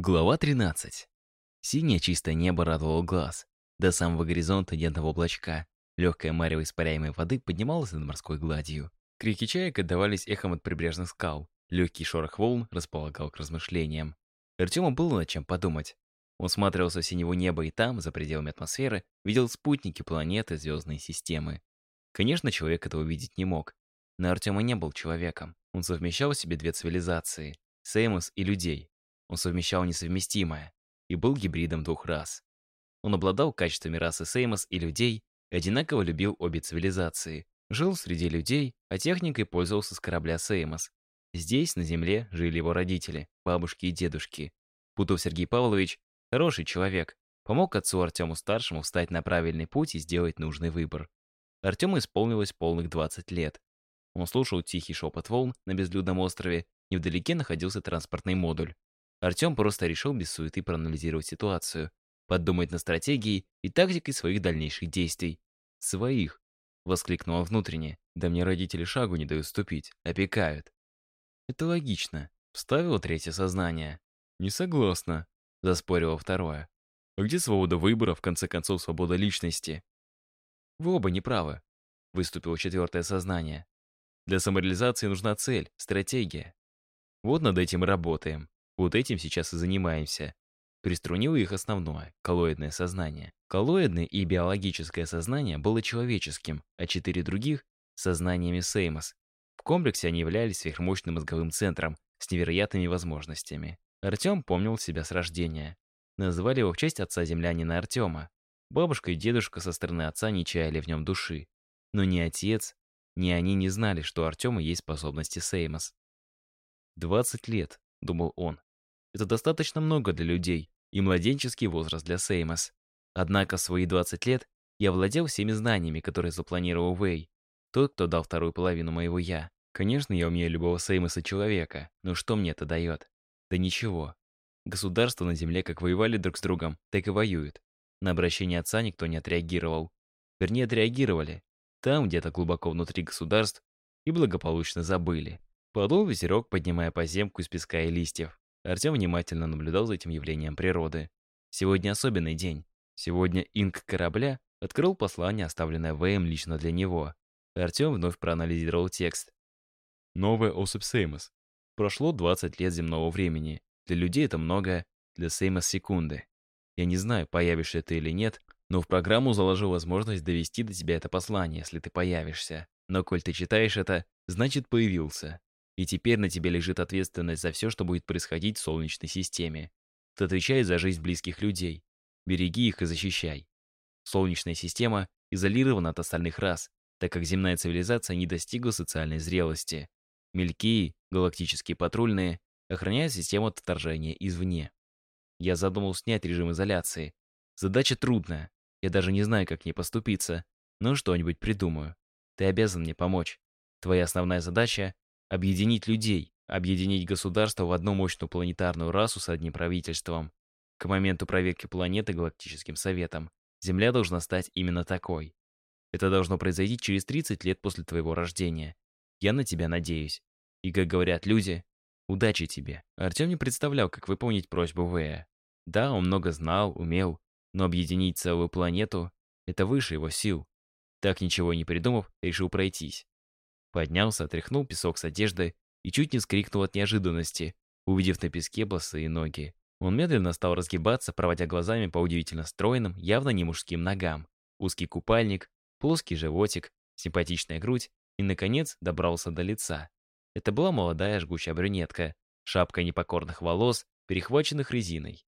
Глава 13. Синее чистое небо радовало глаз. До самого горизонта ни одного облачка. Легкая марево испаряемой воды поднималась над морской гладью. Крики чаек отдавались эхом от прибрежных скал. Легкий шорох волн располагал к размышлениям. Артему было над чем подумать. Он смотрелся в синего неба и там, за пределами атмосферы, видел спутники, планеты, звездные системы. Конечно, человек этого видеть не мог. Но Артема не был человеком. Он совмещал в себе две цивилизации — Сеймос и людей. Он совмещал несовместимое и был гибридом двух рас. Он обладал качествами расы Сеймос и людей и одинаково любил обе цивилизации. Жил среди людей, а техникой пользовался с корабля Сеймос. Здесь, на Земле, жили его родители, бабушки и дедушки. Путов Сергей Павлович – хороший человек, помог отцу Артему-старшему встать на правильный путь и сделать нужный выбор. Артему исполнилось полных 20 лет. Он слушал тихий шепот волн на безлюдном острове, невдалеке находился транспортный модуль. Артем просто решил без суеты проанализировать ситуацию, подумать над стратегией и тактикой своих дальнейших действий. «Своих!» — воскликнула внутренне. «Да мне родители шагу не дают ступить, опекают». «Это логично», — вставило третье сознание. «Не согласна», — заспорило второе. «А где свобода выбора, в конце концов, свобода личности?» «Вы оба неправы», — выступило четвертое сознание. «Для самореализации нужна цель, стратегия. Вот над этим и работаем. Вот этим сейчас и занимаемся. Приструнило их основное — коллоидное сознание. Коллоидное и биологическое сознание было человеческим, а четыре других — сознаниями Сеймос. В комплексе они являлись сверхмощным мозговым центром с невероятными возможностями. Артем помнил себя с рождения. Назвали его в честь отца землянина Артема. Бабушка и дедушка со стороны отца не чаяли в нем души. Но ни отец, ни они не знали, что у Артема есть способности Сеймос. «20 лет», — думал он. Это достаточно много для людей и младенческий возраст для Сеймос. Однако в свои 20 лет я владел всеми знаниями, которые запланировал Вэй, тот, кто дал вторую половину моего «я». Конечно, я умею любого Сеймоса человека, но что мне это дает? Да ничего. Государства на Земле как воевали друг с другом, так и воюют. На обращение отца никто не отреагировал. Вернее, отреагировали. Там, где-то глубоко внутри государств, и благополучно забыли. Подул ветерок, поднимая поземку из песка и листьев. Артем внимательно наблюдал за этим явлением природы. Сегодня особенный день. Сегодня инк корабля открыл послание, оставленное Вэем лично для него. Артем вновь проанализировал текст. Новая особь Сеймос. Прошло 20 лет земного времени. Для людей это много, для Сеймос секунды. Я не знаю, появишься ты или нет, но в программу заложил возможность довести до тебя это послание, если ты появишься. Но коль ты читаешь это, значит появился. И теперь на тебе лежит ответственность за все, что будет происходить в Солнечной системе. Ты отвечаешь за жизнь близких людей. Береги их и защищай. Солнечная система изолирована от остальных рас, так как земная цивилизация не достигла социальной зрелости. Мелькии, галактические патрульные, охраняют систему от вторжения извне. Я задумал снять режим изоляции. Задача трудная. Я даже не знаю, как к ней поступиться, но что-нибудь придумаю. Ты обязан мне помочь. Твоя основная задача Объединить людей, объединить государство в одну мощную планетарную расу с одним правительством. К моменту проверки планеты Галактическим Советом Земля должна стать именно такой. Это должно произойти через 30 лет после твоего рождения. Я на тебя надеюсь. И, как говорят люди, удачи тебе. Артем не представлял, как выполнить просьбу Вэя. Да, он много знал, умел, но объединить целую планету — это выше его сил. Так ничего не придумав, решил пройтись. Поднялся, отряхнул песок с одежды и чуть не скрикнул от неожиданности, увидев на песке босые ноги. Он медленно стал разгибаться, проводя глазами по удивительно стройным, явно не мужским ногам. Узкий купальник, плоский животик, симпатичная грудь и, наконец, добрался до лица. Это была молодая жгучая брюнетка, шапка непокорных волос, перехваченных резиной.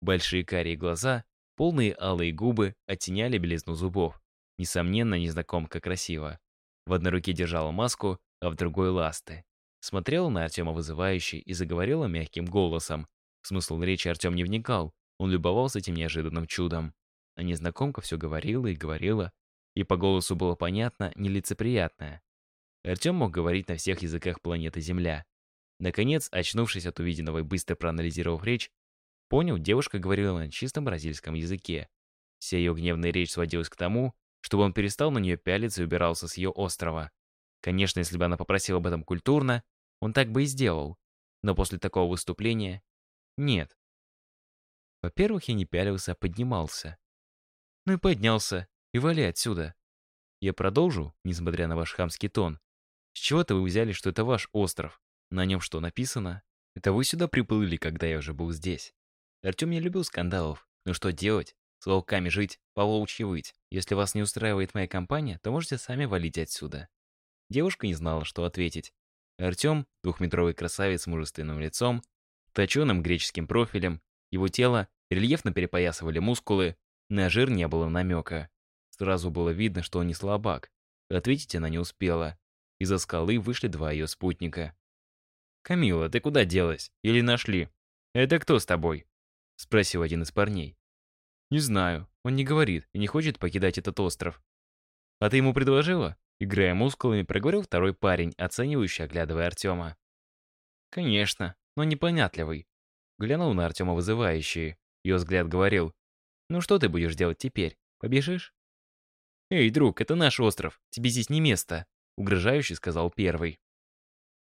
Большие карие глаза, полные алые губы оттеняли белизну зубов. Несомненно, незнакомка красива. В одной руке держала маску, а в другой — ласты. Смотрела на Артема вызывающе и заговорила мягким голосом. В смысл речи Артем не вникал, он любовался этим неожиданным чудом. А незнакомка все говорила и говорила, и по голосу было понятно нелицеприятное. Артем мог говорить на всех языках планеты Земля. Наконец, очнувшись от увиденного и быстро проанализировав речь, понял, девушка говорила на чистом бразильском языке. Вся ее гневная речь сводилась к тому, чтобы он перестал на нее пялиться и убирался с ее острова. Конечно, если бы она попросила об этом культурно, он так бы и сделал. Но после такого выступления... Нет. Во-первых, я не пялился, а поднимался. Ну и поднялся, и вали отсюда. Я продолжу, несмотря на ваш хамский тон. С чего-то вы взяли, что это ваш остров. На нем что написано? Это вы сюда приплыли, когда я уже был здесь. Артем не любил скандалов. Но что делать? С волками жить, по волчьи выть. Если вас не устраивает моя компания, то можете сами валить отсюда. Девушка не знала, что ответить. Артем, двухметровый красавец с мужественным лицом, точеным греческим профилем, его тело рельефно перепоясывали мускулы, на жир не было намека. Сразу было видно, что он не слабак. Ответить она не успела. Из-за скалы вышли два ее спутника. «Камила, ты куда делась? Или нашли? Это кто с тобой?» Спросил один из парней. «Не знаю. Он не говорит и не хочет покидать этот остров». «А ты ему предложила?» Играя мускулами, проговорил второй парень, оценивающий, оглядывая Артема. «Конечно, но непонятливый». Глянул на Артема вызывающий. Ее взгляд говорил. «Ну что ты будешь делать теперь? Побежишь?» «Эй, друг, это наш остров. Тебе здесь не место», — угрожающе сказал первый.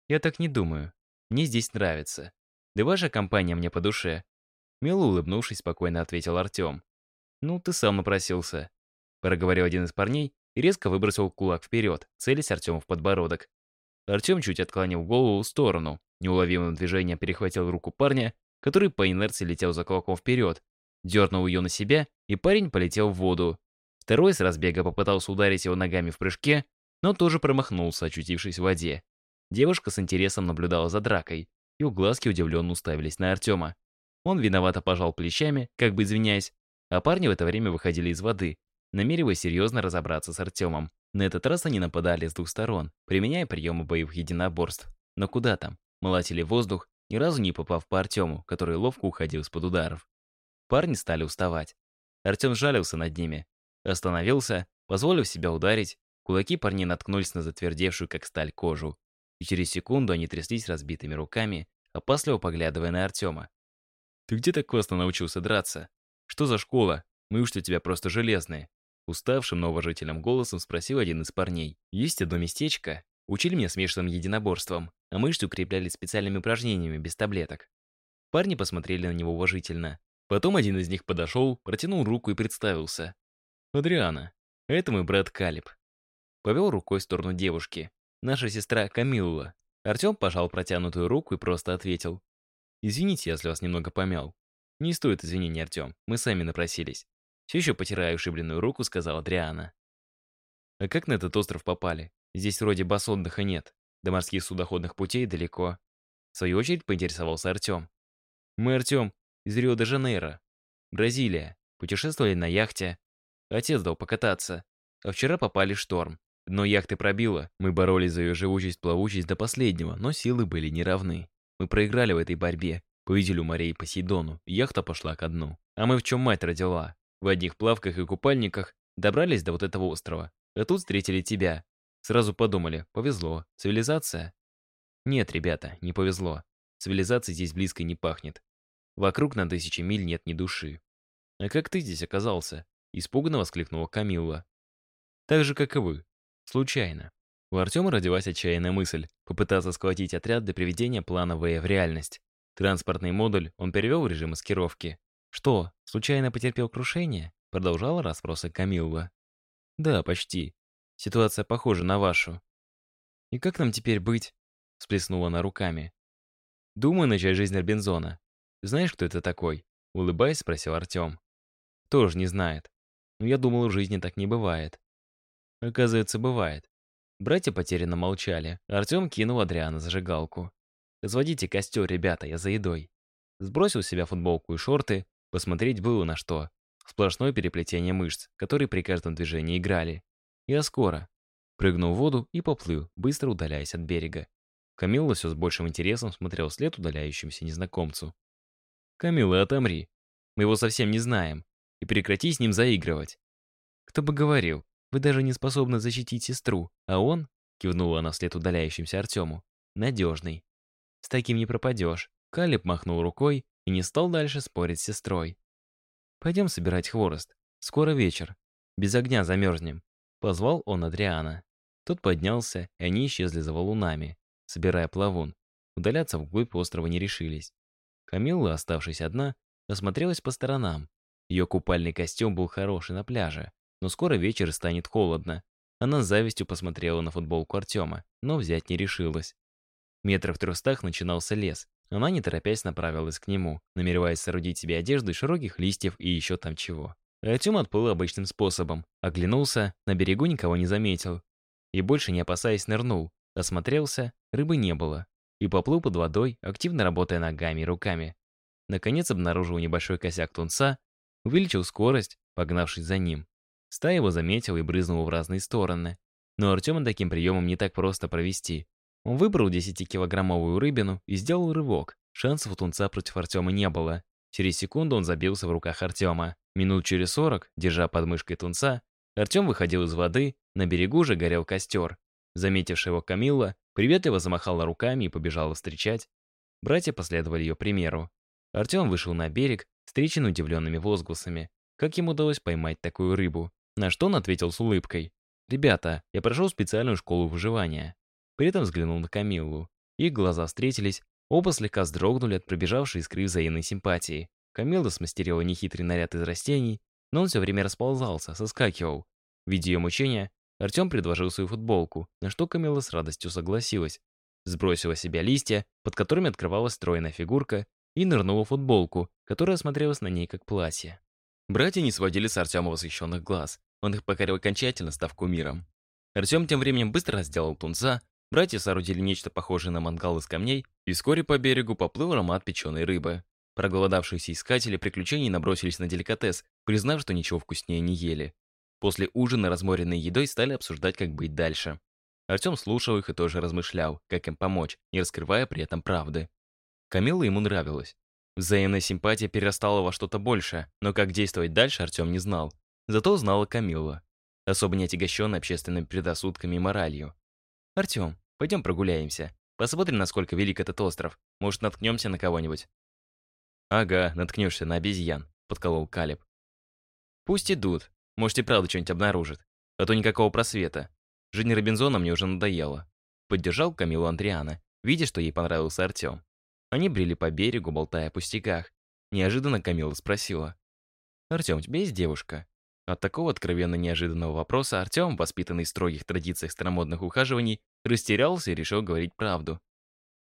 «Я так не думаю. Мне здесь нравится. Да ваша компания мне по душе». Мило улыбнувшись, спокойно ответил Артем. «Ну, ты сам напросился», — проговорил один из парней и резко выбросил кулак вперед, целясь Артему в подбородок. Артем чуть отклонил голову в сторону, неуловимым движением перехватил руку парня, который по инерции летел за кулаком вперед, дернул ее на себя, и парень полетел в воду. Второй с разбега попытался ударить его ногами в прыжке, но тоже промахнулся, очутившись в воде. Девушка с интересом наблюдала за дракой, и у глазки удивленно уставились на Артема. Он виновато пожал плечами, как бы извиняясь, а парни в это время выходили из воды, намереваясь серьезно разобраться с Артемом. На этот раз они нападали с двух сторон, применяя приемы боевых единоборств. Но куда там? Молотили воздух, ни разу не попав по Артему, который ловко уходил из-под ударов. Парни стали уставать. Артем жалился над ними. Остановился, позволив себя ударить, кулаки парней наткнулись на затвердевшую, как сталь, кожу. И через секунду они тряслись разбитыми руками, опасливо поглядывая на Артема. «Ты где так классно научился драться? Что за школа? Мы уж у тебя просто железные. Уставшим, но уважительным голосом спросил один из парней. «Есть одно местечко. Учили меня смешанным единоборством, а мышцы укрепляли специальными упражнениями без таблеток». Парни посмотрели на него уважительно. Потом один из них подошел, протянул руку и представился. «Адриана, это мой брат Калиб». Повел рукой в сторону девушки. «Наша сестра Камилла». Артем пожал протянутую руку и просто ответил. «Извините, если вас немного помял». «Не стоит извинений, Артем, мы сами напросились». Все еще потирая ушибленную руку, сказала Адриана. «А как на этот остров попали? Здесь вроде баз отдыха нет. До морских судоходных путей далеко». В свою очередь поинтересовался Артем. «Мы, Артем, из Рио-де-Жанейро. Бразилия. Путешествовали на яхте. Отец дал покататься. А вчера попали в шторм. Дно яхты пробило. Мы боролись за ее живучесть-плавучесть до последнего, но силы были неравны. Мы проиграли в этой борьбе. Повезли у морей Посейдону. Яхта пошла ко дну. А мы в чем мать родила? В одних плавках и купальниках добрались до вот этого острова. А тут встретили тебя. Сразу подумали, повезло. Цивилизация? Нет, ребята, не повезло. Цивилизация здесь близко не пахнет. Вокруг на тысячи миль нет ни души. «А как ты здесь оказался?» Испуганно воскликнула Камилла. «Так же, как и вы. Случайно». У Артема родилась отчаянная мысль попытаться схватить отряд до приведения плана В в реальность. Транспортный модуль он перевел в режим маскировки. «Что, случайно потерпел крушение?» Продолжала расспросы Камилла. «Да, почти. Ситуация похожа на вашу». «И как нам теперь быть?» Сплеснула она руками. «Думаю начать жизнь Робинзона. Знаешь, кто это такой?» Улыбаясь, спросил Артем. «Тоже не знает. Но я думал, в жизни так не бывает». Оказывается, бывает. Братья потерянно молчали. Артем кинул Адриана зажигалку. «Разводите костер, ребята, я за едой». Сбросил с себя футболку и шорты, Посмотреть было на что. Сплошное переплетение мышц, которые при каждом движении играли. Я скоро. Прыгнул в воду и поплыл, быстро удаляясь от берега. Камилла все с большим интересом смотрел вслед удаляющемуся незнакомцу. «Камилла, отомри. Мы его совсем не знаем. И прекрати с ним заигрывать». «Кто бы говорил, вы даже не способны защитить сестру, а он, — кивнула она вслед удаляющимся Артему, — надежный. С таким не пропадешь». Калиб махнул рукой и не стал дальше спорить с сестрой. «Пойдем собирать хворост. Скоро вечер. Без огня замерзнем», — позвал он Адриана. Тот поднялся, и они исчезли за валунами, собирая плавун. Удаляться вглубь острова не решились. Камилла, оставшись одна, осмотрелась по сторонам. Ее купальный костюм был хороший на пляже, но скоро вечер станет холодно. Она с завистью посмотрела на футболку Артема, но взять не решилась. Метров в трехстах начинался лес. Она, не торопясь, направилась к нему, намереваясь соорудить себе одежду из широких листьев и еще там чего. Артем отплыл обычным способом. Оглянулся, на берегу никого не заметил. И больше не опасаясь нырнул. Осмотрелся, рыбы не было. И поплыл под водой, активно работая ногами и руками. Наконец обнаружил небольшой косяк тунца, увеличил скорость, погнавшись за ним. Стая его заметила и брызнула в разные стороны. Но Артема таким приемом не так просто провести. Он выбрал 10-килограммовую рыбину и сделал рывок. Шансов у тунца против Артема не было. Через секунду он забился в руках Артема. Минут через 40, держа под мышкой тунца, Артем выходил из воды, на берегу же горел костер. Заметившая его Камилла, приветливо замахала руками и побежала встречать. Братья последовали ее примеру. Артем вышел на берег, встреченный удивленными возгласами. Как ему удалось поймать такую рыбу? На что он ответил с улыбкой. «Ребята, я прошел специальную школу выживания». При этом взглянул на Камиллу. Их глаза встретились, оба слегка вздрогнули от пробежавшей искры взаимной симпатии. Камилла смастерила нехитрый наряд из растений, но он все время расползался, соскакивал. Видя ее мучения, Артем предложил свою футболку, на что Камилла с радостью согласилась. Сбросила с себя листья, под которыми открывалась стройная фигурка, и нырнула в футболку, которая смотрелась на ней как платье. Братья не сводили с Артема восхищенных глаз. Он их покорил окончательно, став кумиром. Артем тем временем быстро сделал тунца, братья соорудили нечто похожее на мангал из камней, и вскоре по берегу поплыл аромат печеной рыбы. Проголодавшиеся искатели приключений набросились на деликатес, признав, что ничего вкуснее не ели. После ужина, разморенной едой, стали обсуждать, как быть дальше. Артем слушал их и тоже размышлял, как им помочь, не раскрывая при этом правды. Камилла ему нравилась. Взаимная симпатия перерастала во что-то большее, но как действовать дальше Артем не знал. Зато знала Камилла, особо не отягощенная общественными предрассудками и моралью. «Артем, пойдем прогуляемся. Посмотрим, насколько велик этот остров. Может, наткнемся на кого-нибудь». «Ага, наткнешься на обезьян», — подколол Калиб. «Пусть идут. Может, и правда что-нибудь обнаружат. А то никакого просвета. Жизнь Робинзона мне уже надоела». Поддержал Камилу Андриана, видя, что ей понравился Артем. Они брели по берегу, болтая о пустяках. Неожиданно Камила спросила. «Артем, у тебя есть девушка?» От такого откровенно неожиданного вопроса Артем, воспитанный в строгих традициях старомодных ухаживаний, растерялся и решил говорить правду.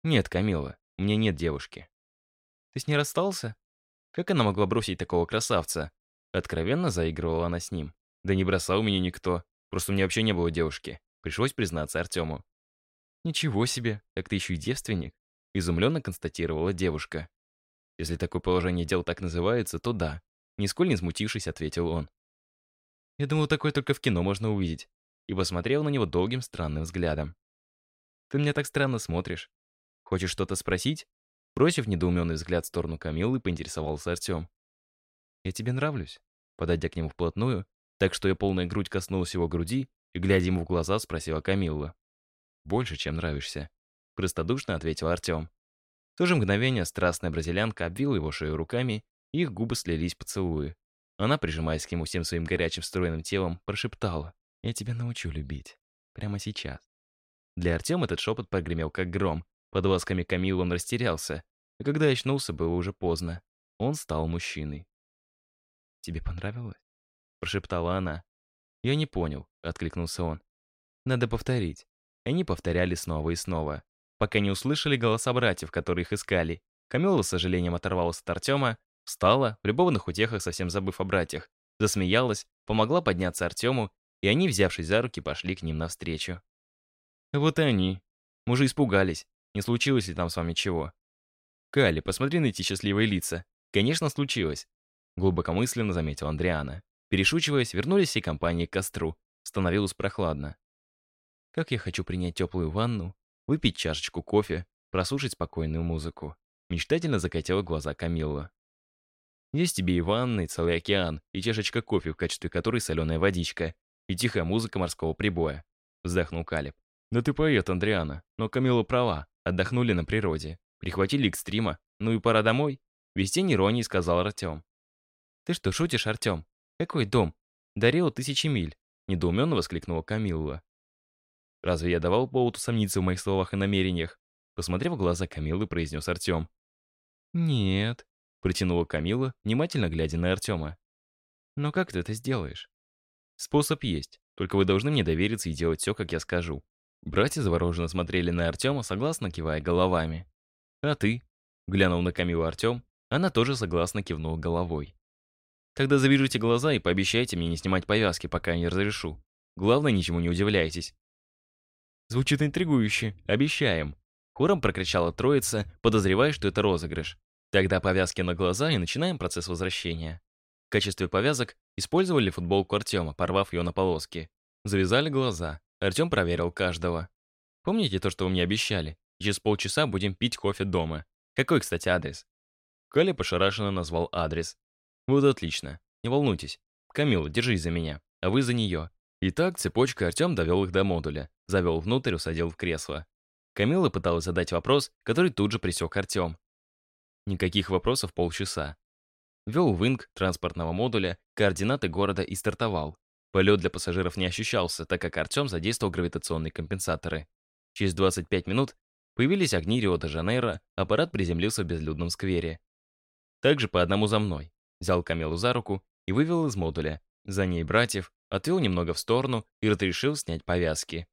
«Нет, Камила, у меня нет девушки». «Ты с ней расстался?» Как она могла бросить такого красавца? Откровенно заигрывала она с ним. Да не бросал меня никто. Просто у меня вообще не было девушки. Пришлось признаться Артему. «Ничего себе, так ты еще и девственник?» Изумленно констатировала девушка. «Если такое положение дел так называется, то да», нисколь не смутившись, ответил он. «Я думал, такое только в кино можно увидеть», и посмотрел на него долгим странным взглядом. «Ты меня так странно смотришь. Хочешь что-то спросить?» Бросив недоуменный взгляд в сторону Камилы, поинтересовался Артем. «Я тебе нравлюсь?» Подойдя к нему вплотную, так что я полная грудь коснулась его груди и, глядя ему в глаза, спросила Камилла. «Больше, чем нравишься», — простодушно ответил Артем. В то же мгновение страстная бразилянка обвила его шею руками, и их губы слились поцелуи. Она, прижимаясь к нему всем своим горячим стройным телом, прошептала. «Я тебя научу любить. Прямо сейчас». Для Артема этот шепот прогремел как гром, под ласками Камилы он растерялся, а когда очнулся, было уже поздно. Он стал мужчиной. «Тебе понравилось?» — прошептала она. «Я не понял», — откликнулся он. «Надо повторить». Они повторяли снова и снова, пока не услышали голоса братьев, которые их искали. Камила с сожалением оторвалась от Артема, встала, в любовных утехах совсем забыв о братьях, засмеялась, помогла подняться Артему, и они, взявшись за руки, пошли к ним навстречу. Вот и они. Мужи испугались, не случилось ли там с вами чего? Кали, посмотри на эти счастливые лица. Конечно, случилось. Глубокомысленно заметил Андриана. Перешучиваясь, вернулись все компании к костру. Становилось прохладно. Как я хочу принять теплую ванну, выпить чашечку кофе, прослушать спокойную музыку. Мечтательно закатила глаза Камилла. Есть тебе и ванна, и целый океан, и чашечка кофе, в качестве которой соленая водичка, и тихая музыка морского прибоя. Вздохнул Калиб. Да ты поэт, Андриана, но Камила права. Отдохнули на природе. Прихватили экстрима. Ну и пора домой. Без тени иронии сказал Артем. «Ты что, шутишь, Артем? Какой дом? Дарил тысячи миль!» Недоуменно воскликнула Камилла. «Разве я давал повод усомниться в моих словах и намерениях?» Посмотрев в глаза Камиллы, произнес Артем. «Нет, Протянула Камила, внимательно глядя на Артема. «Но как ты это сделаешь?» «Способ есть, только вы должны мне довериться и делать все, как я скажу». Братья завороженно смотрели на Артема, согласно кивая головами. «А ты?» — глянул на Камилу Артем, она тоже согласно кивнула головой. «Тогда завяжите глаза и пообещайте мне не снимать повязки, пока я не разрешу. Главное, ничему не удивляйтесь». «Звучит интригующе. Обещаем!» Хором прокричала троица, подозревая, что это розыгрыш. Тогда повязки на глаза и начинаем процесс возвращения. В качестве повязок использовали футболку Артема, порвав ее на полоски. Завязали глаза. Артем проверил каждого. Помните то, что вы мне обещали? Через полчаса будем пить кофе дома. Какой, кстати, адрес? Каля пошарашенно назвал адрес. Вот отлично. Не волнуйтесь. Камила, держись за меня, а вы за нее. Итак, цепочкой Артем довел их до модуля, завел внутрь, усадил в кресло. Камила пыталась задать вопрос, который тут же присек Артем. Никаких вопросов полчаса. Ввел в инк транспортного модуля координаты города и стартовал. Полет для пассажиров не ощущался, так как Артем задействовал гравитационные компенсаторы. Через 25 минут появились огни Рио-де-Жанейро, аппарат приземлился в безлюдном сквере. Также по одному за мной. Взял Камилу за руку и вывел из модуля. За ней братьев, отвел немного в сторону и разрешил снять повязки.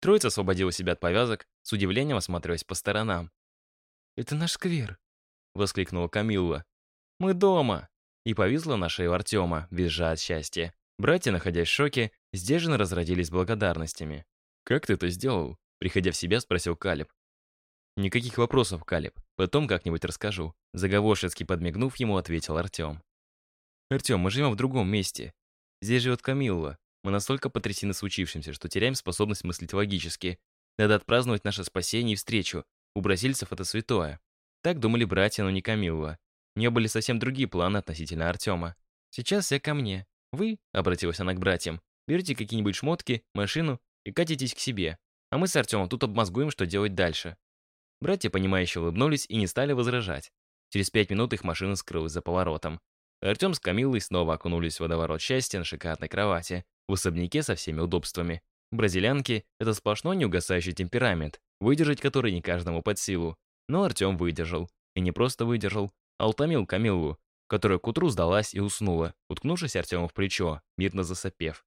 Троица освободила себя от повязок, с удивлением осматриваясь по сторонам. «Это наш сквер», — воскликнула Камилла. «Мы дома!» И повисла на шею Артема, визжа от счастья. Братья, находясь в шоке, сдержанно разродились благодарностями. «Как ты это сделал?» Приходя в себя, спросил Калиб. «Никаких вопросов, Калиб. Потом как-нибудь расскажу». Заговорщицки подмигнув ему, ответил Артем. «Артем, мы живем в другом месте. Здесь живет Камилла. Мы настолько потрясены случившимся, что теряем способность мыслить логически. Надо отпраздновать наше спасение и встречу. У бразильцев это святое. Так думали братья, но не Камилла. У нее были совсем другие планы относительно Артема. Сейчас все ко мне. Вы, обратилась она к братьям, берете какие-нибудь шмотки, машину и катитесь к себе. А мы с Артемом тут обмозгуем, что делать дальше. Братья, понимающе улыбнулись и не стали возражать. Через пять минут их машина скрылась за поворотом. Артем с Камиллой снова окунулись в водоворот счастья на шикарной кровати, в особняке со всеми удобствами. Бразилянки — это сплошной неугасающий темперамент, выдержать который не каждому под силу. Но Артем выдержал. И не просто выдержал, а утомил Камиллу, которая к утру сдалась и уснула, уткнувшись Артему в плечо, мирно засопев.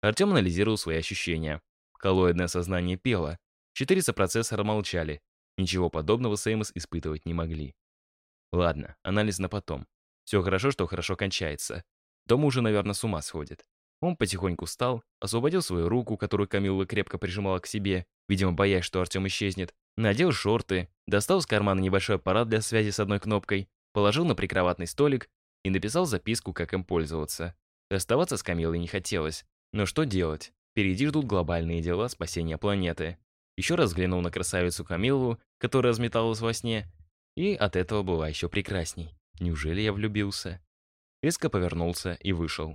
Артем анализировал свои ощущения. Коллоидное сознание пело. Четыре сопроцессора молчали. Ничего подобного Сеймос испытывать не могли. Ладно, анализ на потом. Все хорошо, что хорошо кончается. Дома уже, наверное, с ума сходит. Он потихоньку встал, освободил свою руку, которую Камилла крепко прижимала к себе, видимо, боясь, что Артем исчезнет, надел шорты, достал из кармана небольшой аппарат для связи с одной кнопкой, положил на прикроватный столик и написал записку, как им пользоваться. Оставаться с Камилой не хотелось. Но что делать? Впереди ждут глобальные дела спасения планеты. Еще раз взглянул на красавицу Камиллу, которая разметалась во сне, и от этого была еще прекрасней. Неужели я влюбился? Резко повернулся и вышел.